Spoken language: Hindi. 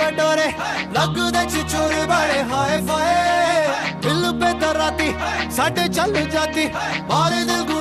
बटोरे लगदे चूर बड़े हाय फाय दिल पे तराती साढ़े चल जाती बारे दिल